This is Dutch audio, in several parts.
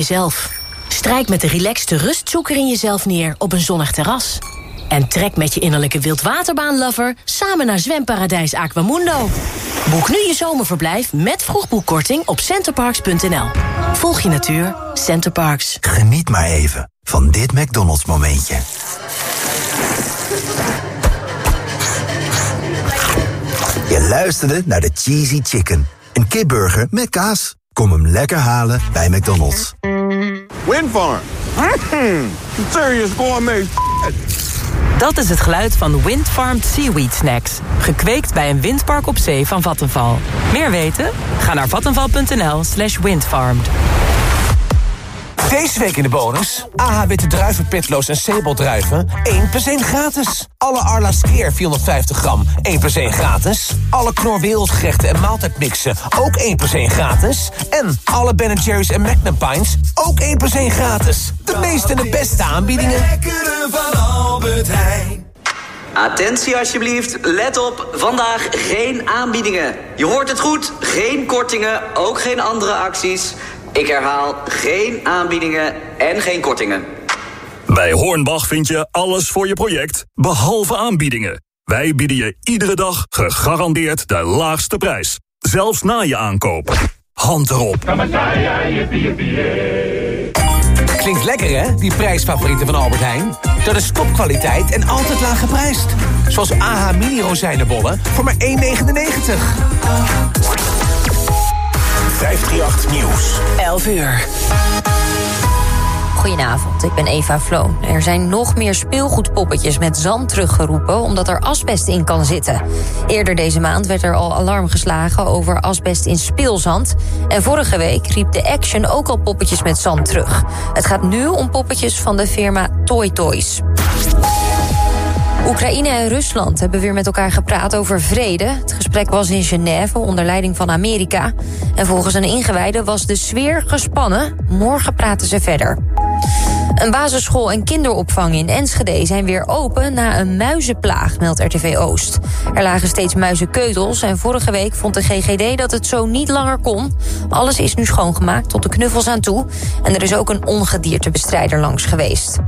jezelf. Strijk met de relaxste rustzoeker in jezelf neer op een zonnig terras. En trek met je innerlijke wildwaterbaanlover samen naar zwemparadijs Aquamundo. Boek nu je zomerverblijf met vroegboekkorting op centerparks.nl. Volg je natuur, Centerparks. Geniet maar even van dit McDonald's momentje. Je luisterde naar de Cheesy Chicken. Een kipburger met kaas. Kom hem lekker halen bij McDonald's. Windfarm. Mm, serious gourmet Dat is het geluid van Windfarmed Seaweed Snacks. Gekweekt bij een windpark op zee van Vattenval. Meer weten? Ga naar vattenval.nl slash windfarmed. Deze week in de bonus. AH Witte Druiven, Pitloos en Sabeldruiven. 1 plus 1 gratis. Alle Arla Skeer 450 gram. 1 plus 1 gratis. Alle Knor Wereldgerechten en maaltijdmixen. Ook 1 plus 1 gratis. En alle Ben Jerry's en Magnum Pines. Ook 1 plus 1 gratis. De meeste en de beste aanbiedingen. Lekkere van Albert Heijn. Attentie alsjeblieft, let op, vandaag geen aanbiedingen. Je hoort het goed, geen kortingen, ook geen andere acties. Ik herhaal, geen aanbiedingen en geen kortingen. Bij Hornbach vind je alles voor je project, behalve aanbiedingen. Wij bieden je iedere dag gegarandeerd de laagste prijs. Zelfs na je aankoop. Hand erop. Klinkt lekker hè, die prijsfavorieten van Albert Heijn? Dat is topkwaliteit en altijd laag geprijsd. Zoals AH Mini rozijnenbollen voor maar 1,99. 538 Nieuws. 11 uur. Goedenavond, ik ben Eva Floon. Er zijn nog meer speelgoedpoppetjes met zand teruggeroepen... omdat er asbest in kan zitten. Eerder deze maand werd er al alarm geslagen over asbest in speelzand. En vorige week riep de Action ook al poppetjes met zand terug. Het gaat nu om poppetjes van de firma Toy Toys. Oekraïne en Rusland hebben weer met elkaar gepraat over vrede. Het gesprek was in Genève onder leiding van Amerika. En volgens een ingewijde was de sfeer gespannen. Morgen praten ze verder. Een basisschool en kinderopvang in Enschede zijn weer open na een muizenplaag, meldt RTV Oost. Er lagen steeds muizenkeutels en vorige week vond de GGD dat het zo niet langer kon. Alles is nu schoongemaakt tot de knuffels aan toe. En er is ook een ongediertebestrijder langs geweest.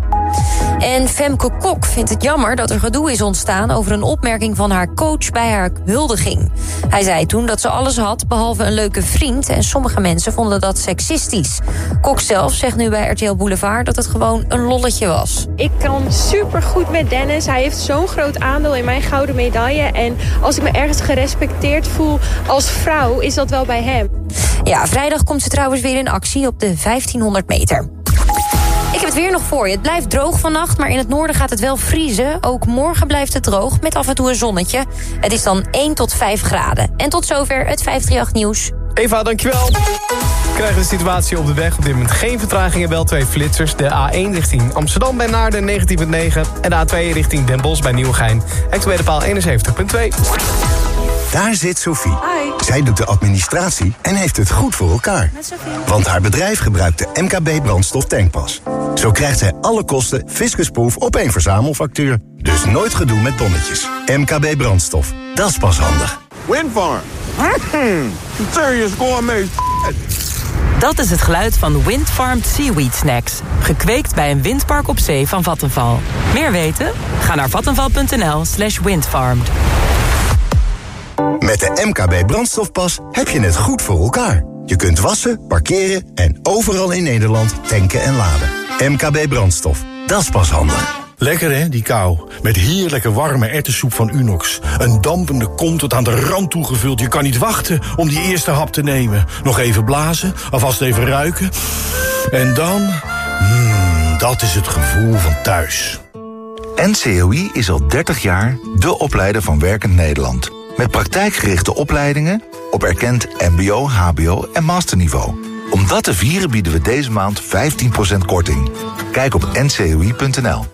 En Femke Kok vindt het jammer dat er gedoe is ontstaan... over een opmerking van haar coach bij haar huldiging. Hij zei toen dat ze alles had, behalve een leuke vriend... en sommige mensen vonden dat seksistisch. Kok zelf zegt nu bij RTL Boulevard dat het gewoon een lolletje was. Ik kan supergoed met Dennis. Hij heeft zo'n groot aandeel in mijn gouden medaille. En als ik me ergens gerespecteerd voel als vrouw, is dat wel bij hem. Ja, vrijdag komt ze trouwens weer in actie op de 1500 meter. Het weer nog voor je. Het blijft droog vannacht, maar in het noorden gaat het wel vriezen. Ook morgen blijft het droog, met af en toe een zonnetje. Het is dan 1 tot 5 graden. En tot zover het 538 nieuws. Eva, dankjewel. We krijgen de situatie op de weg. Op dit moment geen vertragingen, wel twee flitsers. De A1 richting Amsterdam bij Naarden 19.9. En de A2 richting Den Bosch bij Nieuwegein. Actuele paal 71.2. Daar zit Sophie. Zij doet de administratie en heeft het goed voor elkaar. Want haar bedrijf gebruikt de MKB brandstof tankpas. Zo krijgt zij alle kosten fiscusproof op één verzamelfactuur. Dus nooit gedoe met tonnetjes. MKB brandstof. Dat is pas handig. Windfarm. Mm, serious gourmet Dat is het geluid van Windfarmed Seaweed Snacks. Gekweekt bij een windpark op zee van Vattenval. Meer weten? Ga naar vattenval.nl slash windfarmed. Met de MKB brandstofpas heb je het goed voor elkaar. Je kunt wassen, parkeren en overal in Nederland tanken en laden. MKB brandstof. Dat is pas handig. Lekker hè, die kou. Met heerlijke warme ertessoep van Unox. Een dampende kom tot aan de rand toegevuld. Je kan niet wachten om die eerste hap te nemen. Nog even blazen, alvast even ruiken. En dan... Mmm, dat is het gevoel van thuis. NCOI is al 30 jaar de opleider van Werkend Nederland. Met praktijkgerichte opleidingen op erkend mbo, hbo en masterniveau. Om dat te vieren bieden we deze maand 15% korting. Kijk op ncoi.nl.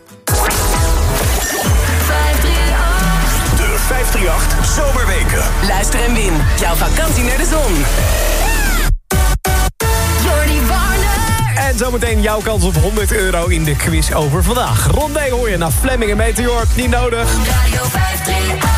De 538 Zomerweken. Luister en win. Jouw vakantie naar de zon. En zometeen jouw kans op 100 euro in de quiz over vandaag. Rondé hoor je naar Fleming en Meteor. Niet nodig. Radio 538.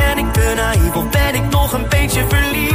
ben ik te naïef of ben ik nog een beetje verliefd?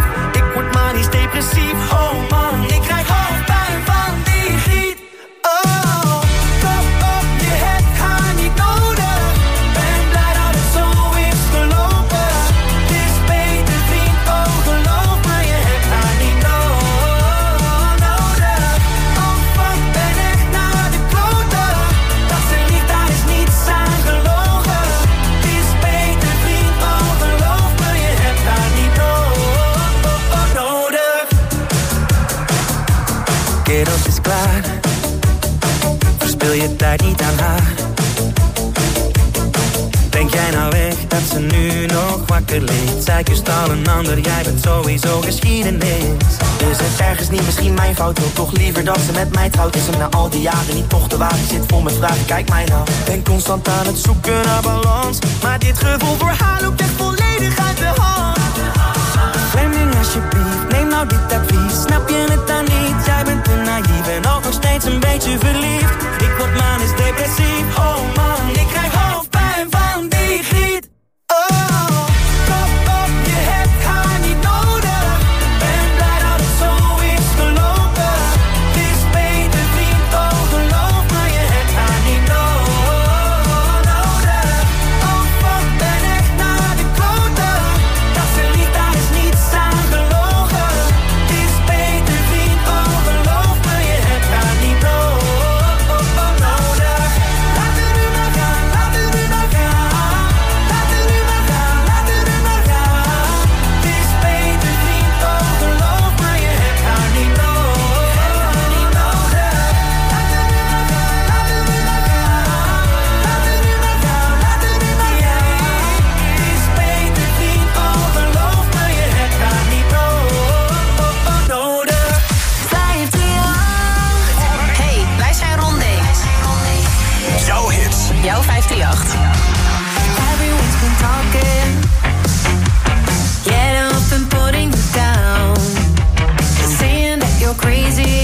ander, jij bent sowieso geschiedenis. Dus is het ergens niet misschien mijn fout, wil toch liever dat ze met mij trouwt. Is ze na al die jaren niet toch de waarde, zit vol met vragen, kijk mij nou. Ben constant aan het zoeken naar balans. Maar dit gevoel voor haar loopt echt volledig uit de hand. Fleming alsjeblieft, neem nou dit advies. Snap je het dan niet, jij bent te naïef En ook nog steeds een beetje verliefd. Ik word is depressief, oh man, ik jouw 538. Everyone's been talking. Get up and putting you down. Saying that you're crazy.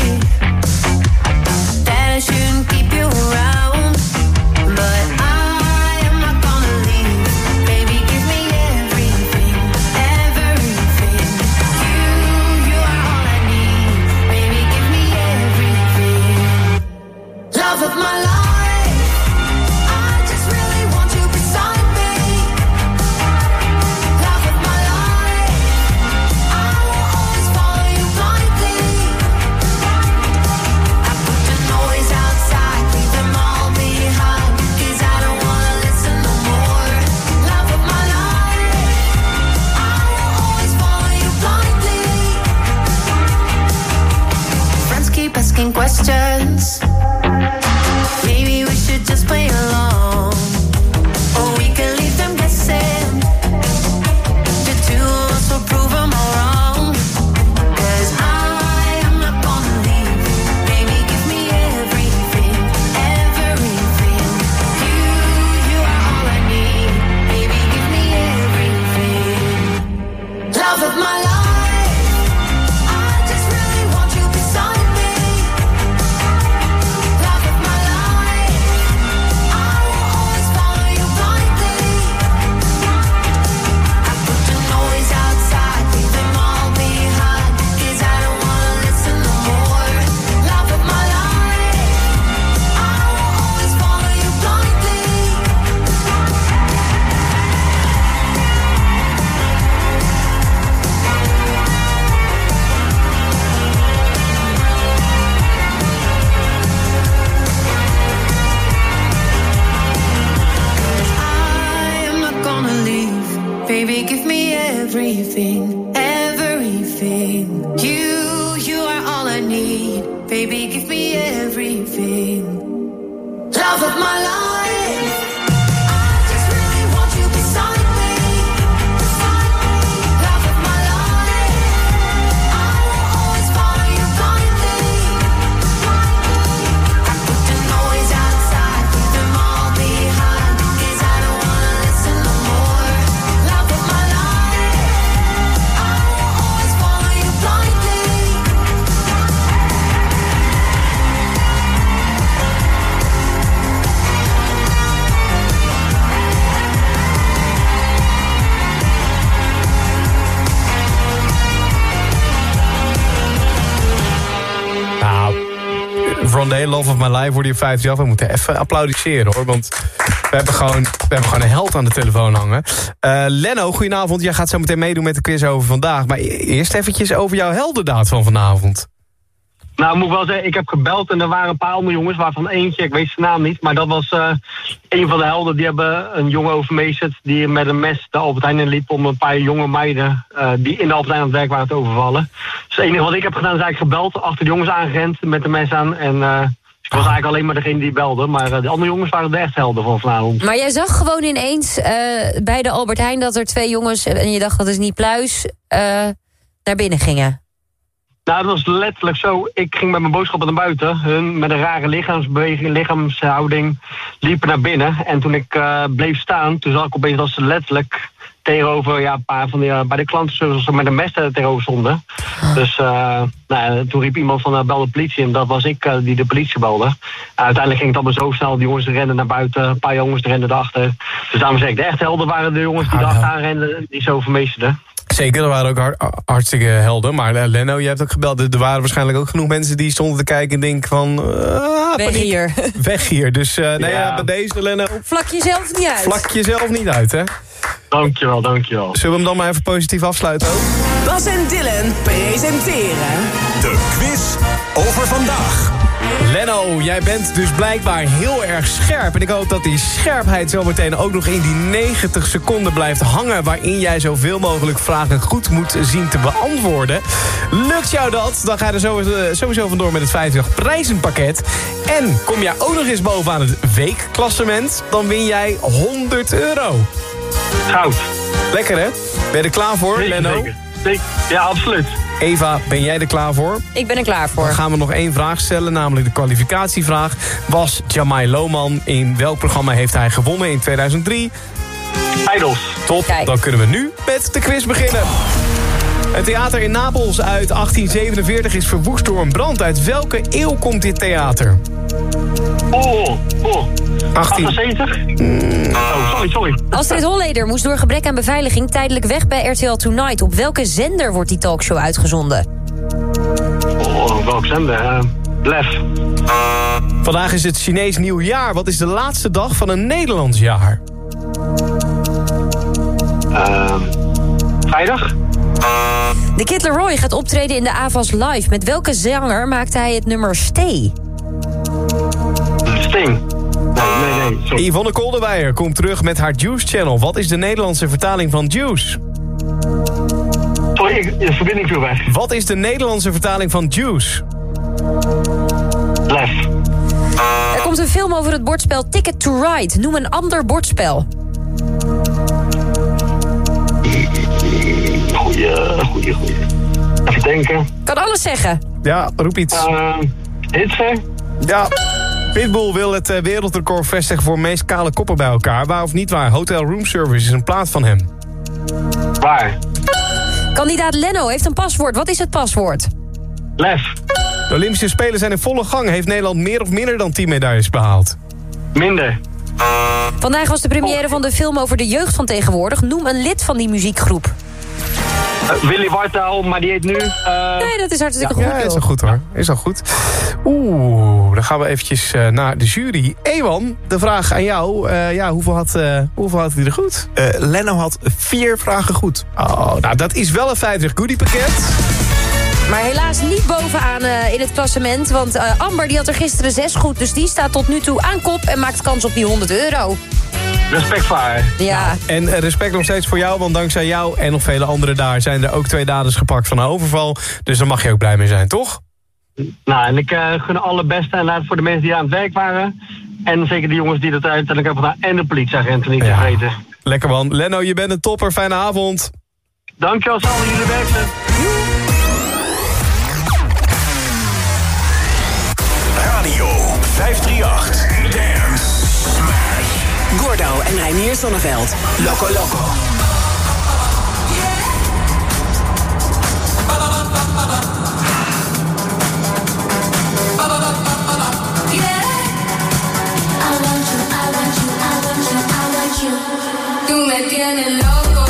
Hier 50 af. We moeten even applaudisseren, hoor. Want we hebben gewoon, we hebben gewoon een held aan de telefoon hangen. Uh, Lenno, goedenavond. Jij gaat zo meteen meedoen met de quiz over vandaag. Maar e- eerst eventjes over jouw heldendaad van vanavond. Nou, moet ik wel zeggen, ik heb gebeld en er waren een paar andere jongens, waarvan eentje, ik weet zijn naam niet, maar dat was eh, een van de helden. Die hebben een jongen overmeesterd die met een mes de Albert Heijn in liep om een paar jonge meiden eh, die in de Albert aan het werk waren te overvallen. Dus het enige wat ik heb gedaan is eigenlijk gebeld, achter de jongens aangerend met de mes aan en... ik was eigenlijk alleen maar degene die belde, maar eh, de andere jongens waren de echt helden van vanavond. Maar jij zag gewoon ineens eh, bij de Albert Heijn... dat er twee jongens, en je dacht dat is niet pluis, eh, naar binnen gingen. Nou, dat was letterlijk zo. Ik ging met mijn boodschappen naar buiten. Hun met een rare lichaamsbeweging, lichaamshouding liepen naar binnen. En toen ik eh, bleef staan, toen zag ik opeens dat ze letterlijk tegenover ja, een paar van die, eh, bij de klanten met een mes er tegenover stonden. Dus eh, nou, ja, toen riep iemand van uh, bel de politie en dat was ik eh, die de politie belde. uiteindelijk ging het allemaal zo snel, die jongens renden naar buiten, een paar jongens renden erachter. Dus daarom zeg ik, de echte helden waren de jongens die erachter aanrenden, die zo vermeesterden. Zeker, er waren ook har- hartstikke helden. Maar eh, Lenno, je hebt ook gebeld. Er waren waarschijnlijk ook genoeg mensen die stonden te kijken... en denken van... ah, Weg paniek. hier. Weg hier. Dus eh nou ja, Ja. bij deze, Lenno, Vlak jezelf niet uit. vlak jezelf niet uit, hè? Dankjewel, dankjewel. Zullen we hem dan maar even positief afsluiten ook? Bas en Dylan presenteren... De quiz over vandaag. Lenno, jij bent dus blijkbaar heel erg scherp. En ik hoop dat die scherpheid zometeen ook nog in die 90 seconden blijft hangen... waarin jij zoveel mogelijk vragen goed moet zien te beantwoorden. Lukt jou dat, dan ga je er sowieso, sowieso vandoor met het 50 prijzenpakket. En kom jij ook nog eens bovenaan het weekklassement... dan win jij 100 euro. Goud. Lekker, hè? Ben je er klaar voor, Zeker, Lenno? zeker. Zeker. Ja, absoluut. Eva, ben jij er klaar voor? Ik ben er klaar voor. Dan gaan we nog één vraag stellen, namelijk de kwalificatievraag. Was Jamai Lohman, in welk programma heeft hij gewonnen in 2003? Idols. Top, dan kunnen we nu met de quiz beginnen. Het theater in Napels uit 1847 is verwoest door een brand. Uit welke eeuw komt dit theater? Oh, oh. 18. 78? Oh, sorry, sorry. Astrid Holleder moest door gebrek aan beveiliging tijdelijk weg bij RTL Tonight. Op welke zender wordt die talkshow uitgezonden? Oh, welk zender? Blef. Vandaag is het Chinees nieuwjaar. Wat is de laatste dag van een Nederlands jaar? Ehm, vrijdag? De Kid Leroy gaat optreden in de AVAS Live. Met welke zanger maakte hij het nummer Stay? Nee, nee. Sorry. Yvonne Kolderweijer komt terug met haar Juice Channel. Wat is de Nederlandse vertaling van Juice? Sorry, ik, de verbinding viel weg. Wat is de Nederlandse vertaling van Juice? Blef. Er komt een film over het bordspel Ticket to Ride. Noem een ander bordspel. Goeie, goeie, goeie. Even denken. Kan alles zeggen. Ja, roep iets. Uh, Hitser? Ja. Pitbull wil het eh, wereldrecord vestigen voor meest kale koppen bij elkaar. Waar of niet waar? Hotel Room Service is een plaat van hem. Waar? Kandidaat Leno heeft een paswoord. Wat is het paswoord? Lef. De Olympische Spelen zijn in volle gang. Heeft Nederland meer of minder dan 10 medailles behaald? Minder. Vandaag was de première van de film over de jeugd van tegenwoordig. Noem een lid van die muziekgroep. Uh, Willy Wartaal, maar die heet nu... Uh... Nee, dat is hartstikke ja, goed. Ja, is al goed hoor. Is al goed. Oeh, dan gaan we eventjes uh, naar de jury. Ewan, de vraag aan jou. Uh, ja, hoeveel had, uh, hoeveel had hij er goed? Leno had vier vragen goed. Oh, nou dat is wel een 50 goodie pakket. Maar helaas niet bovenaan uh, in het klassement. Want uh, Amber die had er gisteren zes goed. Dus die staat tot nu toe aan kop en maakt kans op die 100 euro. Respect voor haar. Ja. Nou, en respect nog steeds voor jou, want dankzij jou en nog vele anderen daar... zijn er ook twee daders gepakt van een overval. Dus daar mag je ook blij mee zijn, toch? Nou, en ik uh, gun alle beste en laat voor de mensen die aan het werk waren. En zeker de jongens die dat uiteindelijk hebben gedaan. En de politieagenten niet ja. vergeten. Lekker man. Lenno, je bent een topper. Fijne avond. Dankjewel, Sal. Jullie werken. Radio 538. Dance Smash. Gordo en Reinier Zonneveld. Loco Loco. Tú me tienes loco,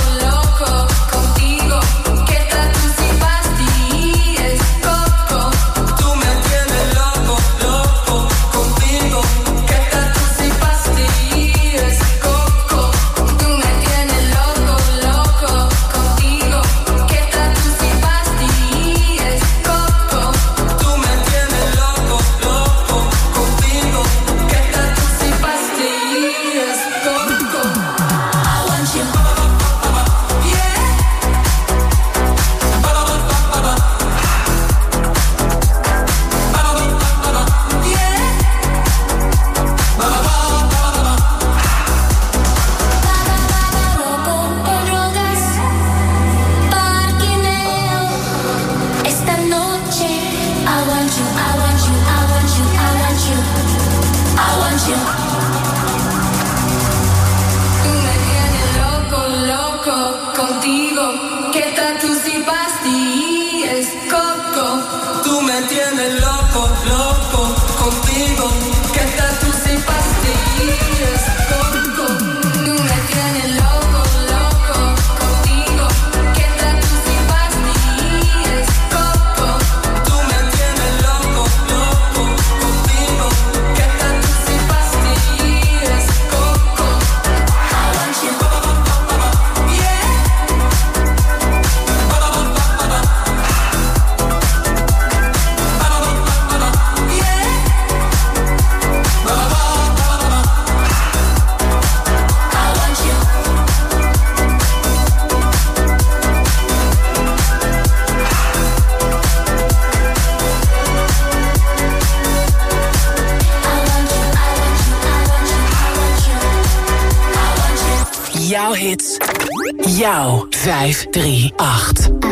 538.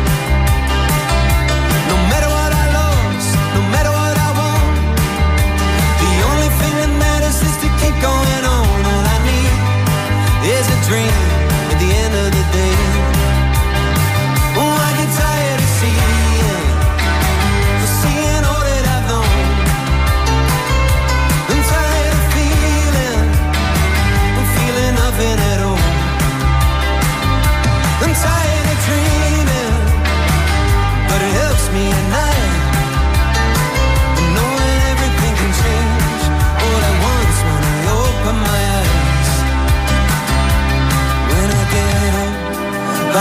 Dream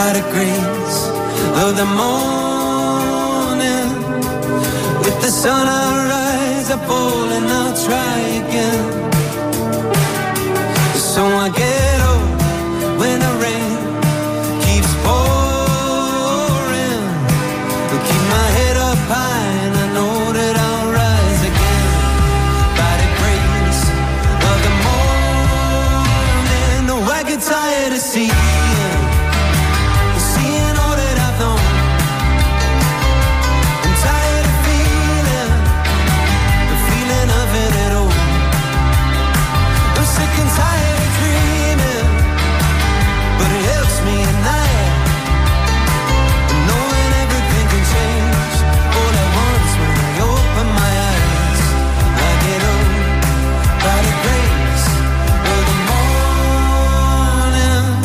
by the grace of the morning, with the sun I rise, I fall and I'll try again.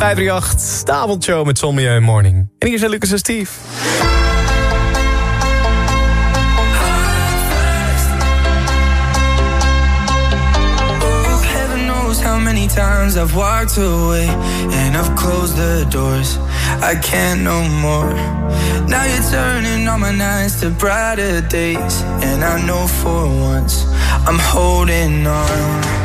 538, de avondshow met Milieu Morning. En hier zijn Lucas en Steve. Times I've closed the doors. I can't no more. Now you're turning all my nights to brighter days, and I know for once I'm holding on.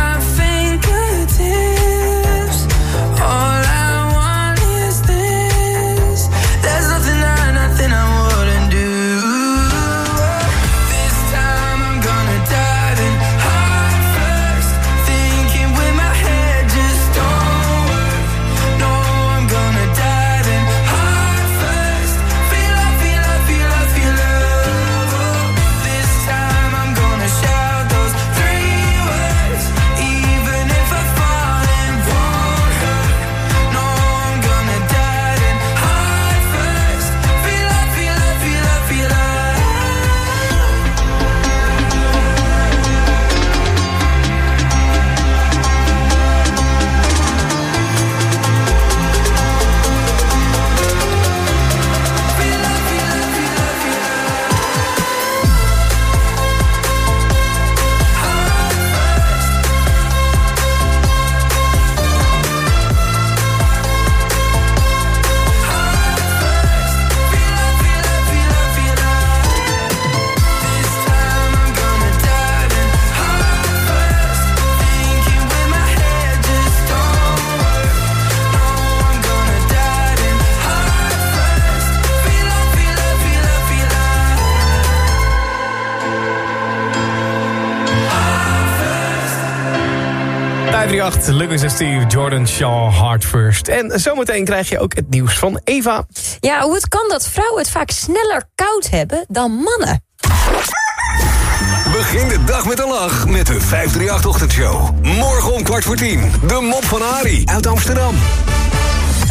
538, Lucas en Steve, Jordan, Shaw, Hard First. En zometeen krijg je ook het nieuws van Eva. Ja, hoe het kan dat vrouwen het vaak sneller koud hebben dan mannen. Begin de dag met een lach met de 538-ochtendshow. Morgen om kwart voor tien. De mop van Ari uit Amsterdam.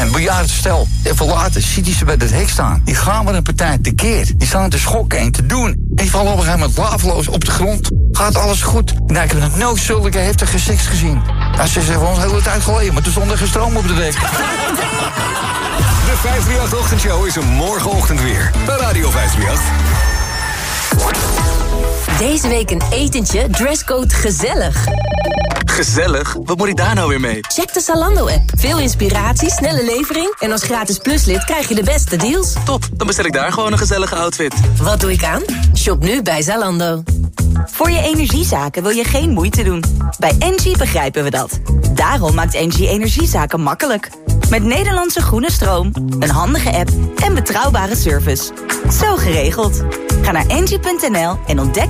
Een bejaarde stel, even later ziet hij ze bij het hek staan. Die gaan met een partij tekeer. Die staan te schokken en te doen. Die vallen op een gegeven moment laafloos op de grond. Gaat alles goed? Nou, ik heb nog nooit zulke heftige seks gezien. Nou, ze zeggen ons hele tijd geleden, maar toen stond er stroom op de dek. De 538-ochtendshow is er morgenochtend weer. Bij Radio 538. Deze week een etentje, dresscode gezellig. Gezellig? Wat moet ik daar nou weer mee? Check de Zalando-app. Veel inspiratie, snelle levering... en als gratis pluslid krijg je de beste deals. Top, dan bestel ik daar gewoon een gezellige outfit. Wat doe ik aan? Shop nu bij Zalando. Voor je energiezaken wil je geen moeite doen. Bij Engie begrijpen we dat. Daarom maakt Engie energiezaken makkelijk. Met Nederlandse groene stroom, een handige app en betrouwbare service. Zo geregeld. Ga naar engie.nl en ontdek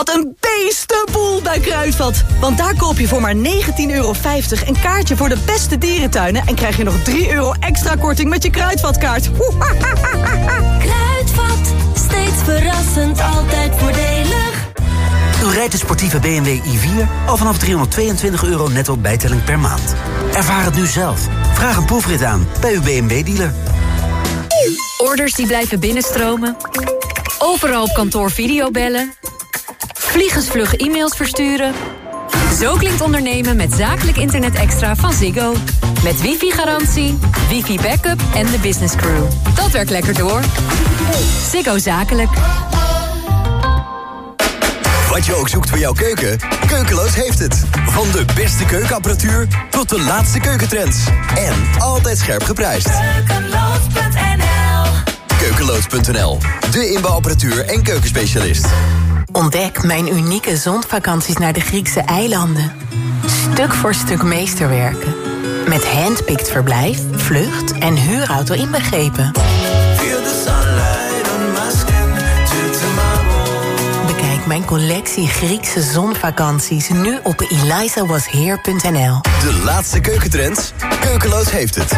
Wat een beestenboel bij Kruidvat. Want daar koop je voor maar 19,50 euro een kaartje voor de beste dierentuinen... en krijg je nog 3 euro extra korting met je Kruidvatkaart. Kruidvat, steeds verrassend, altijd voordelig. U rijdt de sportieve BMW i4 al vanaf 322 euro netto bijtelling per maand. Ervaar het nu zelf. Vraag een proefrit aan bij uw BMW-dealer. Orders die blijven binnenstromen. Overal op kantoor videobellen. Vliegensvlug e-mails versturen. Zo klinkt ondernemen met zakelijk internet extra van Ziggo. Met wifi-garantie, wifi-backup en de business crew. Dat werkt lekker door. Ziggo Zakelijk. Wat je ook zoekt voor jouw keuken, Keukeloos heeft het. Van de beste keukenapparatuur tot de laatste keukentrends. En altijd scherp geprijsd. Keukeloos.nl Keukeloos.nl, de inbouwapparatuur en keukenspecialist. Ontdek mijn unieke zonvakanties naar de Griekse eilanden. Stuk voor stuk meesterwerken. Met handpicked verblijf, vlucht en huurauto inbegrepen. Bekijk mijn collectie Griekse zonvakanties nu op elizawasheer.nl. De laatste keukentrends, Keukeloos heeft het.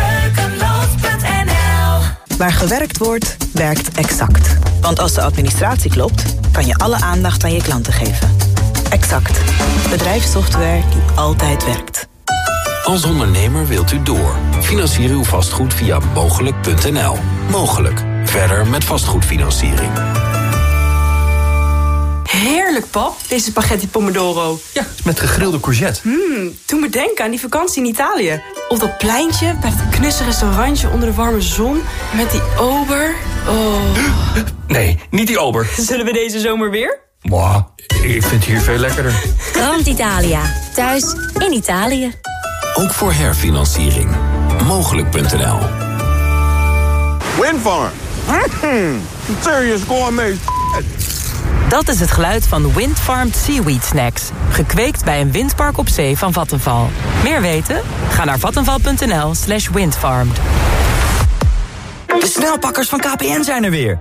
Waar gewerkt wordt, werkt Exact. Want als de administratie klopt, kan je alle aandacht aan je klanten geven. Exact. Bedrijfssoftware die altijd werkt. Als ondernemer wilt u door. Financier uw vastgoed via mogelijk.nl. Mogelijk. Verder met vastgoedfinanciering. Heerlijk, pap, deze spaghetti pomodoro. Ja, met gegrilde courgette. Mmm, doe me denken aan die vakantie in Italië. Op dat pleintje, bij dat knusse restaurantje onder de warme zon... met die ober. Oh. Nee, niet die ober. Zullen we deze zomer weer? Mwah, ik vind het hier veel lekkerder. Grand Italia. Thuis in Italië. Ook voor herfinanciering. Mogelijk.nl. Windfarm. Mm, serious gourmet. Dat is het geluid van Windfarmed Seaweed Snacks. Gekweekt bij een windpark op zee van Vattenval. Meer weten? Ga naar vattenval.nl slash windfarmed. De snelpakkers van KPN zijn er weer.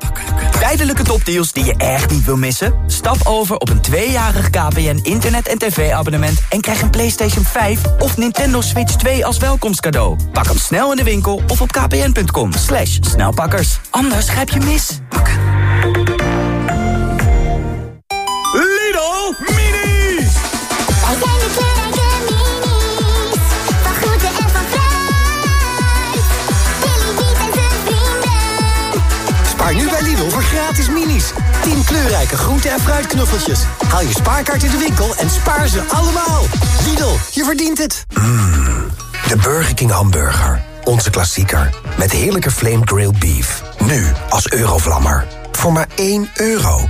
Tijdelijke topdeals die je echt niet wil missen? Stap over op een tweejarig KPN internet- en tv-abonnement... en krijg een PlayStation 5 of Nintendo Switch 2 als welkomstcadeau. Pak hem snel in de winkel of op kpn.com. Slash snelpakkers. Anders grijp je mis. Gratis minis. 10 kleurrijke groente- en fruitknuffeltjes. Haal je spaarkaart in de winkel en spaar ze allemaal. Lidl, je verdient het. De Burger King hamburger. Onze klassieker. Met heerlijke flame grilled beef. Nu als eurovlammer. Voor maar 1 euro.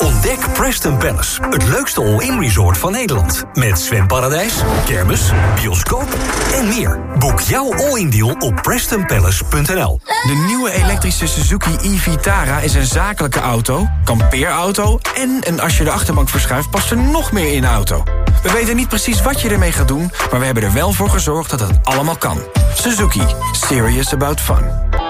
Ontdek Preston Palace, het leukste all-in resort van Nederland. Met zwemparadijs, kermis, bioscoop en meer. Boek jouw all-in deal op prestonpalace.nl. De nieuwe elektrische Suzuki e-Vitara is een zakelijke auto, kampeerauto... en een als je de achterbank verschuift past er nog meer in de auto. We weten niet precies wat je ermee gaat doen... maar we hebben er wel voor gezorgd dat het allemaal kan. Suzuki. Serious about fun.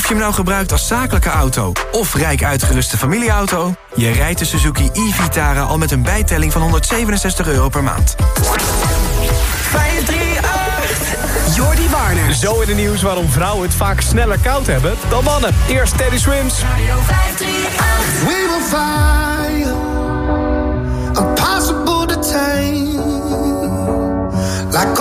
Of je hem nou gebruikt als zakelijke auto of rijk uitgeruste familieauto... je rijdt de Suzuki e-Vitara al met een bijtelling van 167 euro per maand. 538. Jordi Warner. Zo in het nieuws waarom vrouwen het vaak sneller koud hebben dan mannen. Eerst Teddy Swims. Radio 538. We will find impossible to tame. Like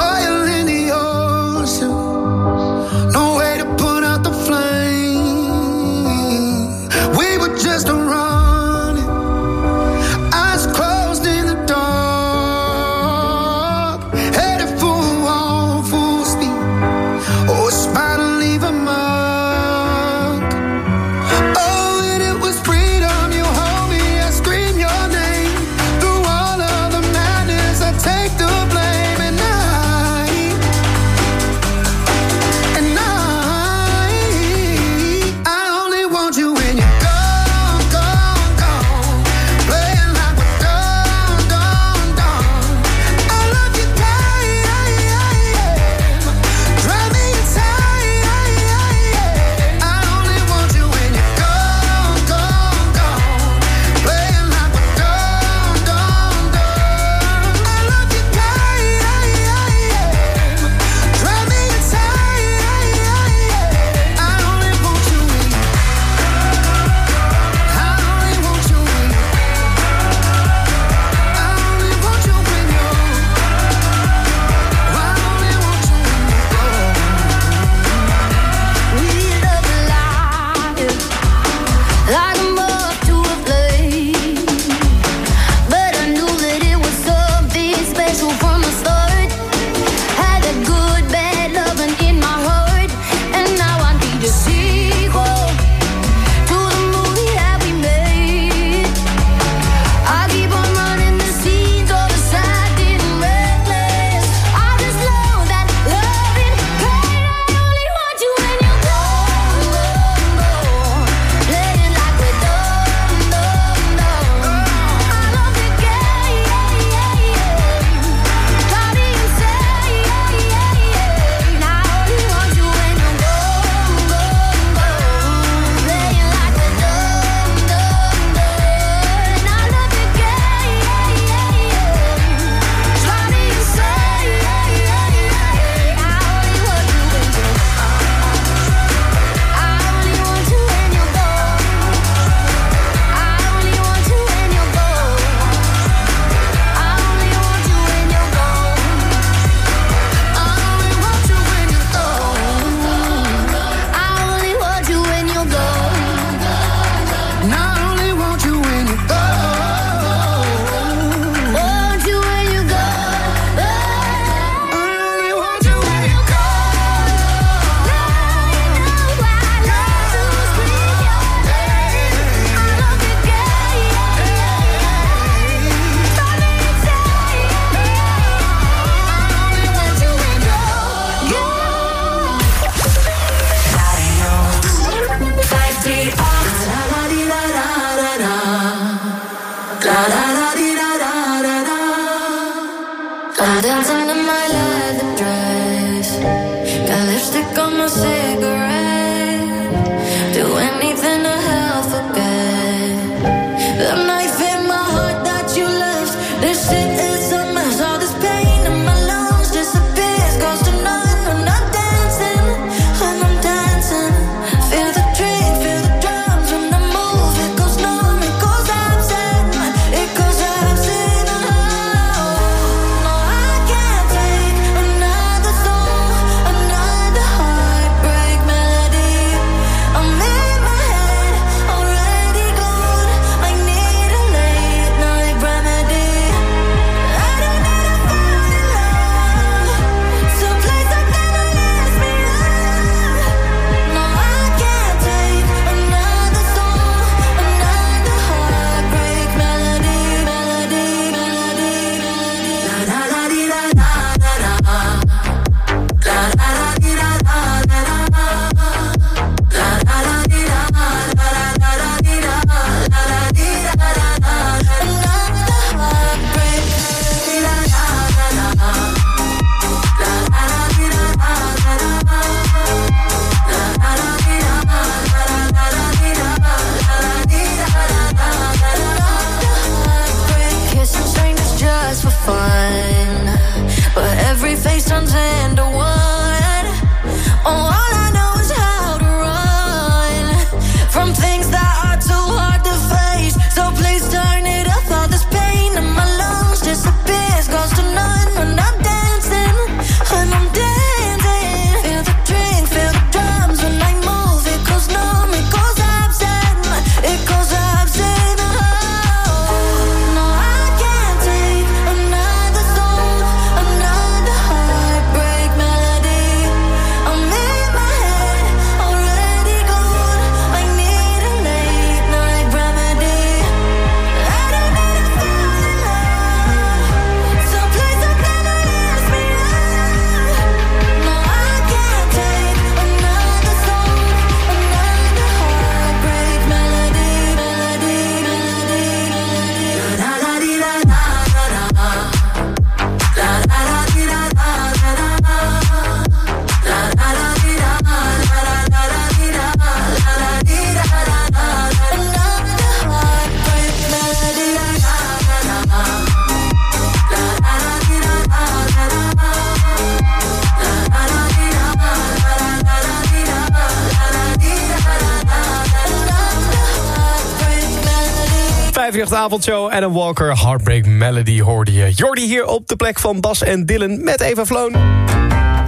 avondshow en een Walker Heartbreak Melody hoorde je. Jordi hier op de plek van Bas en Dylan met Eva Floon.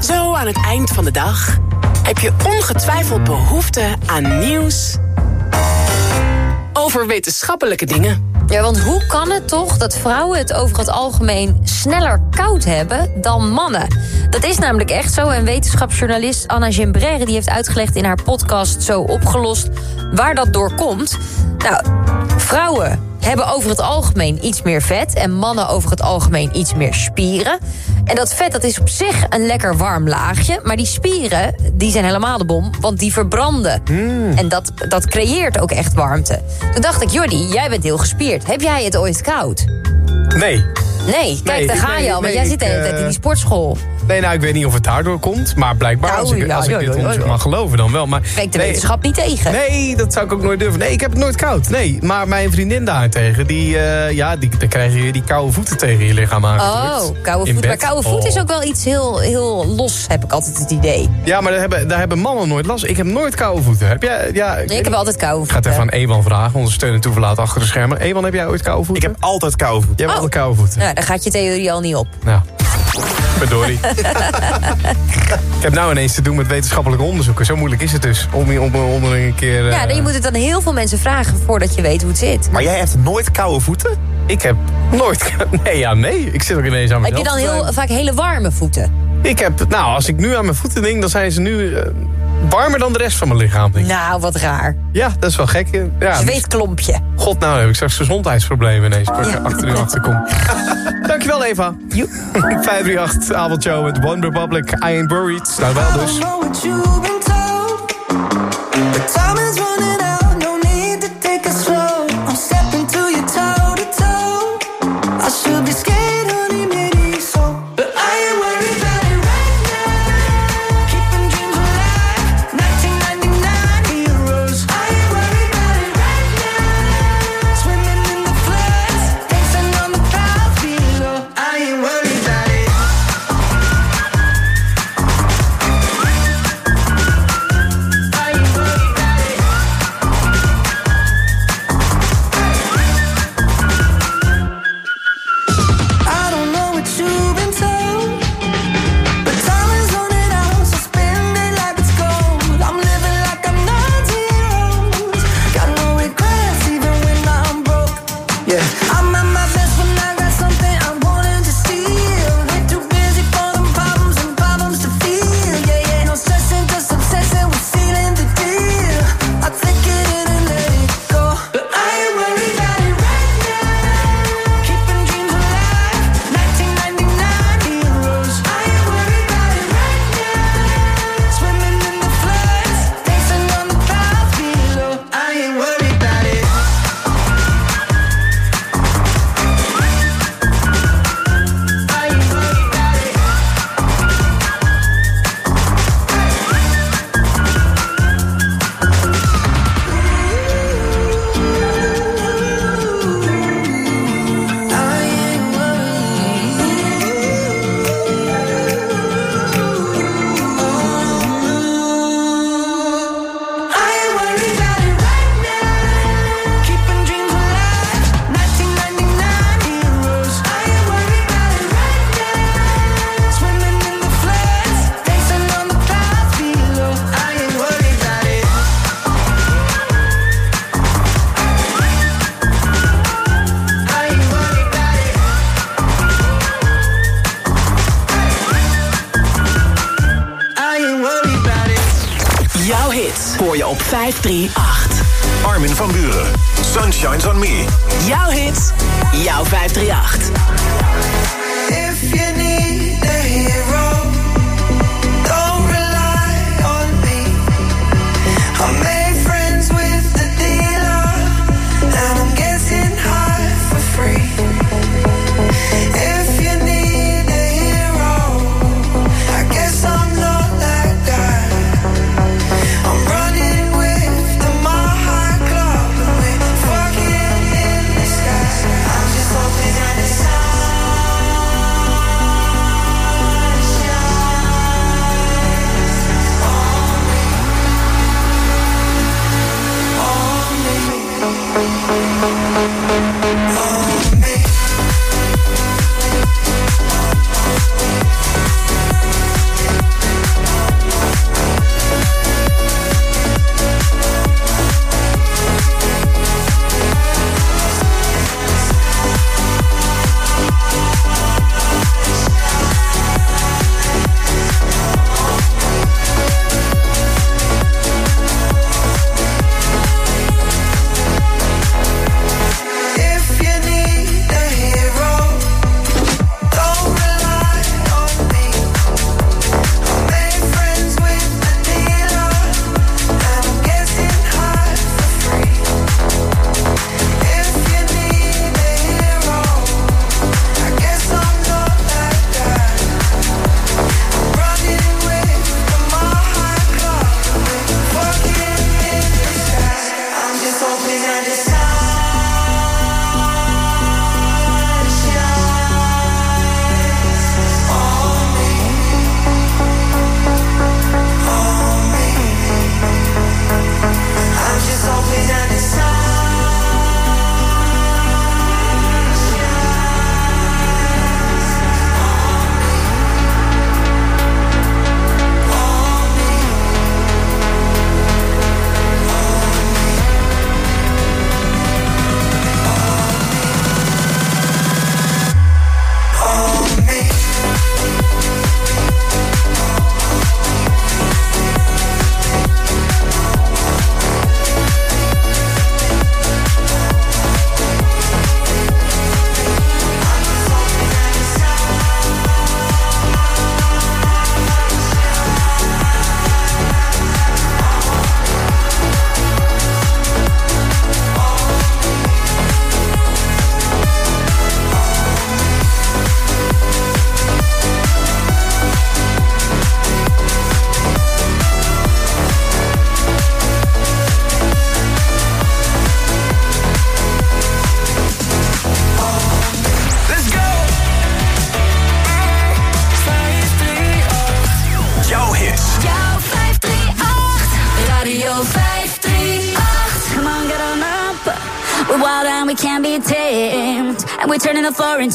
Zo aan het eind van de dag heb je ongetwijfeld behoefte aan nieuws over wetenschappelijke dingen. Ja, want hoe kan het toch dat vrouwen het over het algemeen sneller koud hebben dan mannen? Dat is namelijk echt zo. En wetenschapsjournalist Anna Gimbrère die heeft uitgelegd in haar podcast Zo Opgelost waar dat door komt. Nou, vrouwen hebben over het algemeen iets meer vet... en mannen over het algemeen iets meer spieren. En dat vet dat is op zich een lekker warm laagje... maar die spieren die zijn helemaal de bom, want die verbranden. En dat, dat creëert ook echt warmte. Toen dacht ik, Jordi, jij bent heel gespierd. Heb jij het ooit koud? Nee. Nee, kijk, Nee, daar ga nee, je al. Want nee, jij zit de hele tijd in eh, die sportschool. Nee, nou, ik weet niet of het daardoor komt. Maar blijkbaar, als ik, Nou, ja, als ik ja, dit ja, ja, onderzoek ja. mag geloven, dan wel. Maar, Spreekt de nee, wetenschap niet tegen. Nee, dat zou ik ook nooit durven. Nee, ik heb het nooit koud. Nee, maar mijn vriendin daarentegen, die, eh, ja, die, dan krijg je die koude voeten tegen je lichaam aangedrukt. Oh, koude In voet. Maar koude voet Oh. is ook wel iets heel, heel los, heb ik altijd het idee. Ja, maar daar hebben, daar hebben mannen nooit last. Ik heb nooit koude voeten. Heb jij? Ja, Nee, ik heb altijd koude Ik ga het voeten. even aan Ewan vragen, onze steun en toeverlaat achter de schermen. Ewan, heb jij ooit koude voeten? Ik heb altijd koude voeten. Jij hebt Oh. altijd koude voeten. Nou, dan gaat je theorie al niet op. Nou, verdorie. ik heb nou ineens te doen met wetenschappelijke onderzoeken. Zo moeilijk is het dus. Om, om, om een keer... eh, Ja, dan je moet het dan heel veel mensen vragen voordat je weet hoe het zit. Maar jij hebt nooit koude voeten? Ik heb nooit... Nee, ja, nee. Ik zit ook ineens aan Heb mezelf je dan heel, vaak hele warme voeten? Ik heb... Nou, als ik nu aan mijn voeten denk, dan zijn ze nu... eh, warmer dan de rest van mijn lichaam. denk ik. Nou, wat raar. Ja, dat is wel gek. Ja, Zweetklompje. God, nou heb ik straks gezondheidsproblemen ineens. Als ik er achter u achterkom. Dankjewel, Eva. 538 avondshow met One Republic. I Ain't Worried. Nou wel dus.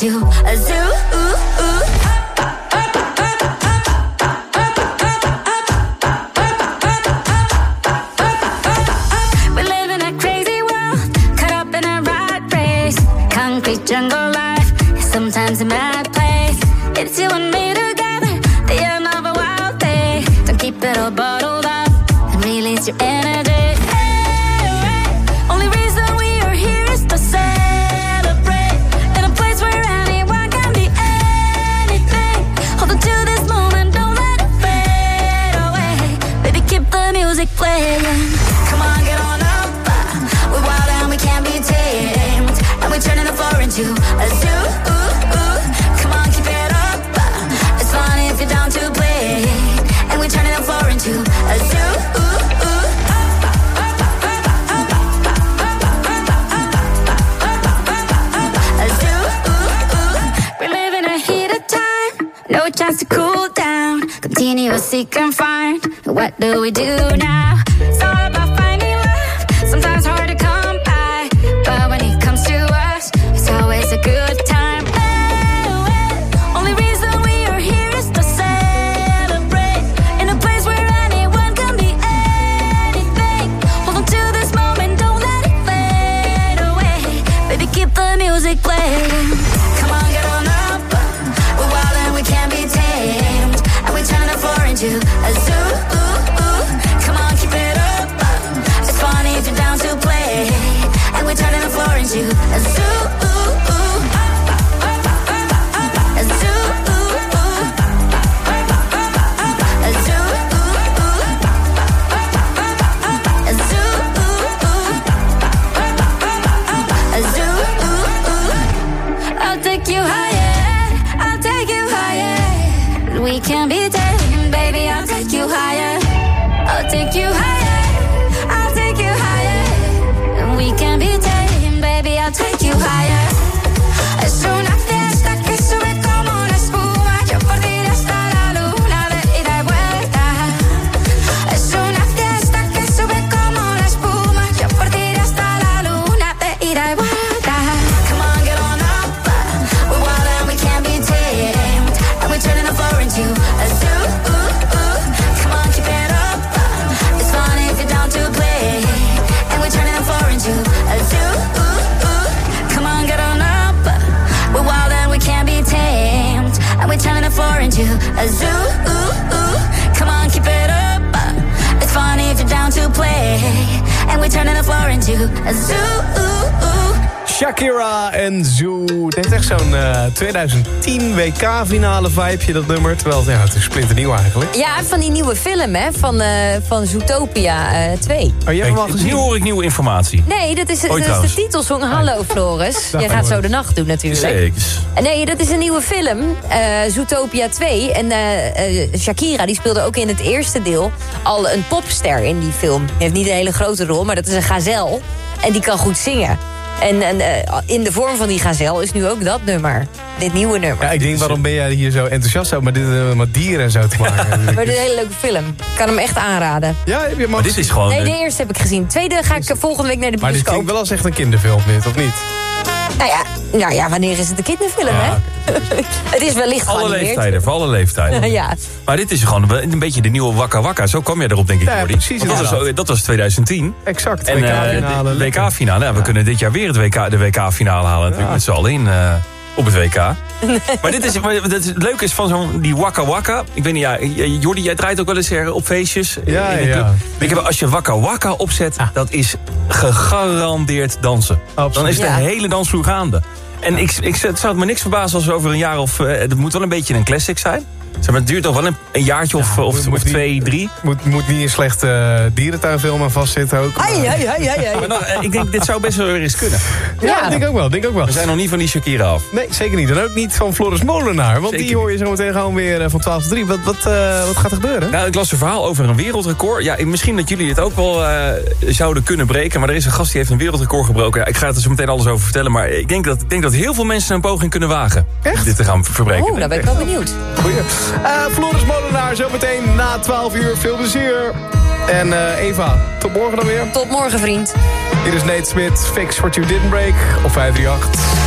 Into do we do now? Shakira en Zoo. Het heeft echt zo'n eh, 2010 WK-finale vibeje, dat nummer. Terwijl ja, het is splinternieuw eigenlijk. Ja, van die nieuwe film, hè, van, eh, van Zootopia eh, 2. Oh, jij hebt hem al gezien? Nu hoor ik nieuwe informatie. Nee, dat is, dat de titelsong Hallo Floris. Dag, Jij gaat zo de nacht doen natuurlijk. Zeker. Eh, Nee, dat is een nieuwe film, eh Zootopia 2. En eh, eh, Shakira die speelde ook in het eerste deel al een popster in die film. Heeft niet een hele grote rol, maar dat is een gazel. En die kan goed zingen. En, en eh, in de vorm van die gazel is nu ook dat nummer. Dit nieuwe nummer. Ja, ik denk, waarom ben jij hier zo enthousiast over met, dit, eh, met dieren en zo te maken? Maar dit is een hele leuke film. Ik kan hem echt aanraden. Ja, heb je hem Maar dit is gewoon... Nee, de eerste heb ik gezien. Tweede ga ik volgende week naar de Maar dit bioscoop. klinkt wel als echt een kinderfilm, dit, of niet? Nou ja, nou ja, wanneer is het een kinderfilm, hè? het is wellicht alle geanimeerd. leeftijden, voor alle leeftijden. ja. Maar dit is gewoon een beetje de nieuwe Wakka Wakka. Zo kwam je erop, denk ik, Ja, Jordi. precies, dat, was, dat was 2010. Exact, En eh, WK-finale. WK-finale. Ja, we kunnen dit jaar weer het WK, de WK-finale halen natuurlijk. Met z'n allen in eh, op het WK. Maar dit is, maar het leuke is van zo'n die Wakka Wakka. Ik weet niet, ja, Jordi, jij draait ook wel eens er op feestjes. eh, Ja, in de ja. club. Ik heb, als je Wakka Wakka opzet, dat is gegarandeerd dansen. Dan is de Ja. hele dansvloer gaande. En ik, ik, het zou het me niks verbazen als over een jaar of... eh, het moet wel een beetje een classic zijn. Zeg maar, het duurt toch wel een, een jaartje of, of, of twee, drie. Moet, moet niet een slechte eh, dierentuinfilm aan vastzitten ook. Ai, ai, ai, ai. Maar eh, ik denk, dit zou best wel weer eens kunnen. Ja, ik denk ook wel, denk ook wel. We zijn nog niet van die Shakira af. Nee, zeker niet. En ook niet van Floris Molenaar. Want Zeker die hoor je zo meteen gewoon weer van 12 tot 3. Wat, wat, eh, wat gaat er gebeuren? Nou, ik las een verhaal over een wereldrecord. Ja, misschien dat jullie het ook wel eh, zouden kunnen breken. Maar er is een gast die heeft een wereldrecord gebroken. Ja, ik ga er zo meteen alles over vertellen. Maar ik denk dat, ik denk dat heel veel mensen een poging kunnen wagen. Echt? Dit te gaan verbreken. Oeh, daar ben ik wel benieuwd. Goeie. Eh, Floris Molenaar, zometeen na 12 uur. Veel plezier. En eh, Eva, tot morgen dan weer. Tot morgen, vriend. Hier is Nate Smit, Fix What You Didn't Break op 538.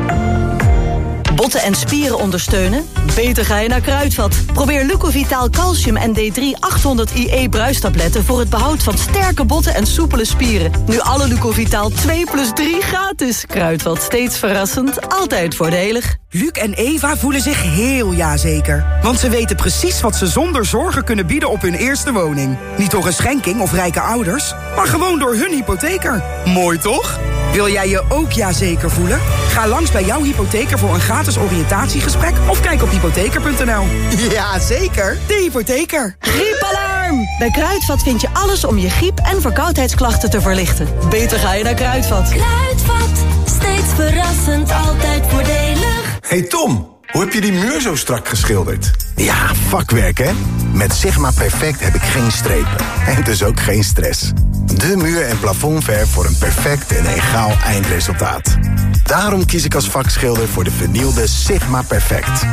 Botten en spieren ondersteunen? Beter ga je naar Kruidvat. Probeer Lucovitaal Calcium en D3 800 IE bruistabletten... voor het behoud van sterke botten en soepele spieren. Nu alle Lucovitaal 2 plus 3 gratis. Kruidvat, steeds verrassend, altijd voordelig. Luc en Eva voelen zich heel jazeker. Want ze weten precies wat ze zonder zorgen kunnen bieden op hun eerste woning. Niet door een schenking of rijke ouders, maar gewoon door hun hypotheker. Mooi toch? Wil jij je ook jazeker voelen? Ga langs bij jouw hypotheker voor een gratis oriëntatiegesprek... of kijk op hypotheker.nl. Ja, zeker. De hypotheker. Griepalarm! Bij Kruidvat vind je alles om je griep- en verkoudheidsklachten te verlichten. Beter ga je naar Kruidvat. Kruidvat, steeds verrassend, altijd voordelig. Hey Tom, hoe heb je die muur zo strak geschilderd? Ja, vakwerk hè? Met Sigma Perfect heb ik geen strepen. En dus ook geen stress. De muur- en plafondverf voor een perfect en egaal eindresultaat. Daarom kies ik als vakschilder voor de vernielde Sigma Perfect.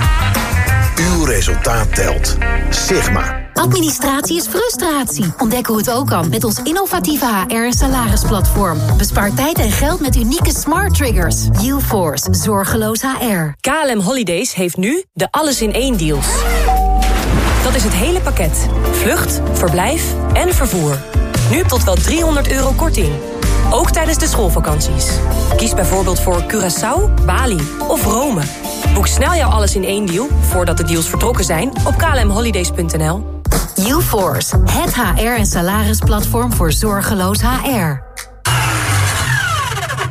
Uw resultaat telt. Sigma. Administratie is frustratie. Ontdek hoe het ook kan met ons innovatieve HR- en salarisplatform. Bespaar tijd en geld met unieke smart triggers. UForce, zorgeloos HR. KLM Holidays heeft nu de alles in één deals. Dat is het hele pakket. Vlucht, verblijf en vervoer. Nu tot wel 300 euro korting. Ook tijdens de schoolvakanties. Kies bijvoorbeeld voor Curaçao, Bali of Rome. Boek snel jouw alles in één deal, voordat de deals vertrokken zijn, op klmholidays.nl. UForce, het HR- en salarisplatform voor zorgeloos HR.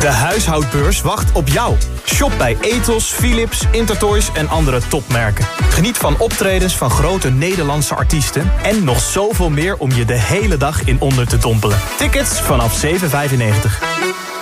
De huishoudbeurs wacht op jou. Shop bij Ethos, Philips, Intertoys en andere topmerken. Geniet van optredens van grote Nederlandse artiesten... en nog zoveel meer om je de hele dag in onder te dompelen. Tickets vanaf 7,95.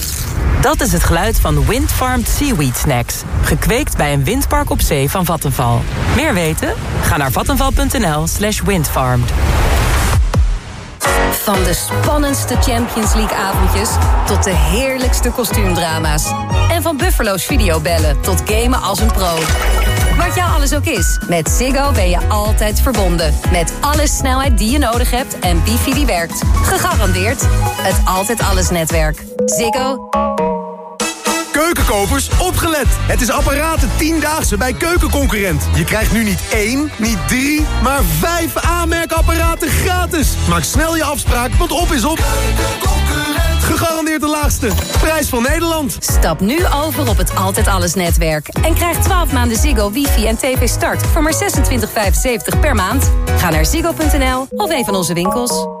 Dat is het geluid van Windfarmed Seaweed Snacks. Gekweekt bij een windpark op zee van Vattenval. Meer weten? Ga naar vattenval.nl slash windfarmed. Van de spannendste Champions League avondjes tot de heerlijkste kostuumdrama's. En van Buffalo's videobellen tot gamen als een pro. Wat jou alles ook is, met Ziggo ben je altijd verbonden. Met alle snelheid die je nodig hebt en wifi die werkt. Gegarandeerd het Altijd Alles netwerk. Ziggo. Keukenkopers, opgelet! Het is apparaten 10-daagse bij Keukenconcurrent. Je krijgt nu niet één, niet drie, maar vijf aanmerkapparaten gratis. Maak snel je afspraak, want op is op. Gegarandeerd de laagste. Prijs van Nederland. Stap nu over op het Altijd Alles netwerk. En krijg 12 maanden Ziggo, wifi en tv start voor maar 26,75 per maand. Ga naar ziggo.nl of een van onze winkels.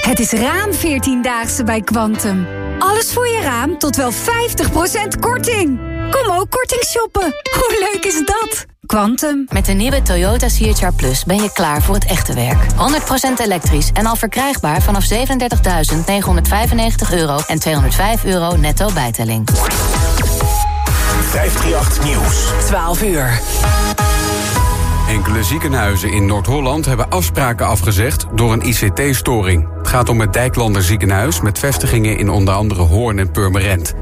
Het is raam 14-daagse bij Quantum. Alles voor je raam tot wel 50% korting. Kom ook korting shoppen. Hoe leuk is dat? Quantum. Met de nieuwe Toyota CHR Plus ben je klaar voor het echte werk. 100% elektrisch en al verkrijgbaar vanaf 37.995 euro en 205 euro netto bijtelling. 538 Nieuws. 12 uur. Enkele ziekenhuizen in Noord-Holland hebben afspraken afgezegd door een ICT-storing. Het gaat om het Dijklander ziekenhuis met vestigingen in onder andere Hoorn en Purmerend.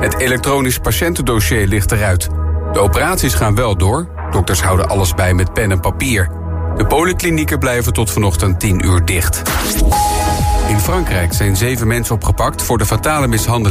Het elektronisch patiëntendossier ligt eruit. De operaties gaan wel door. Dokters houden alles bij met pen en papier. De polyklinieken blijven tot vanochtend 10 uur dicht. In Frankrijk zijn zeven mensen opgepakt voor de fatale mishandeling